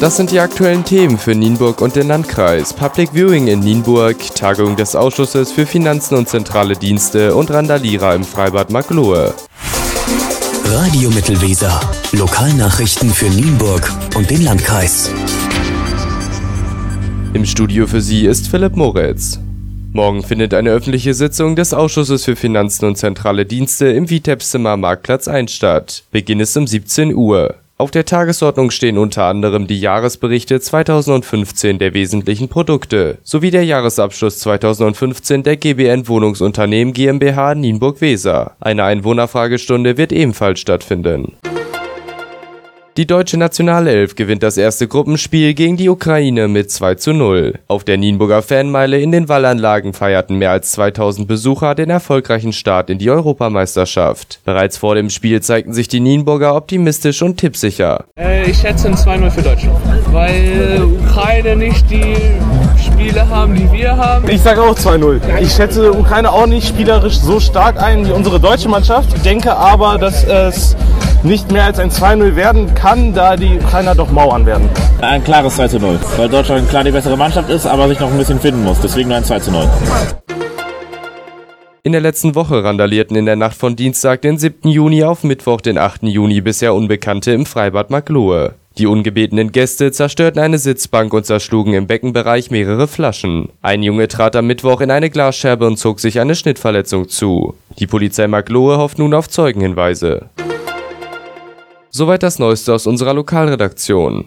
Das sind die aktuellen Themen für Nienburg und den Landkreis. Public Viewing in Nienburg, Tagung des Ausschusses für Finanzen und zentrale Dienste und Randalierer im Freibad Maglohe. Radio Mittelweser. Lokalnachrichten für Nienburg und den Landkreis. Im Studio für Sie ist Philipp Moritz. Morgen findet eine öffentliche Sitzung des Ausschusses für Finanzen und zentrale Dienste im Vitebszimmer Marktplatz 1 statt. Beginn ist um 17 Uhr. Auf der Tagesordnung stehen unter anderem die Jahresberichte 2015 der wesentlichen Produkte sowie der Jahresabschluss 2015 der GBN Wohnungsunternehmen GmbH Nienburg-Weser. Eine Einwohnerfragestunde wird ebenfalls stattfinden die deutsche Nationalelf gewinnt das erste Gruppenspiel gegen die Ukraine mit 2 zu 0. Auf der Nienburger Fanmeile in den Wallanlagen feierten mehr als 2000 Besucher den erfolgreichen Start in die Europameisterschaft. Bereits vor dem Spiel zeigten sich die Nienburger optimistisch und tippsicher. Äh, ich schätze ein 2-0 für Deutschland, weil Ukraine nicht die Spiele haben, die wir haben. Ich sage auch 2-0. Ich schätze Ukraine auch nicht spielerisch so stark ein wie unsere deutsche Mannschaft. Ich denke aber, dass es äh, nicht mehr als ein 2-0 werden kann, da die Ukrainer doch Mauern werden. Ein klares 2-0, weil Deutschland klar die bessere Mannschaft ist, aber sich noch ein bisschen finden muss. Deswegen nur ein 2-0. In der letzten Woche randalierten in der Nacht von Dienstag, den 7. Juni auf Mittwoch, den 8. Juni bisher Unbekannte im Freibad Maglohe. Die ungebetenen Gäste zerstörten eine Sitzbank und zerschlugen im Beckenbereich mehrere Flaschen. Ein Junge trat am Mittwoch in eine Glasscherbe und zog sich eine Schnittverletzung zu. Die Polizei Maglohe hofft nun auf Zeugenhinweise. Soweit das Neueste aus unserer Lokalredaktion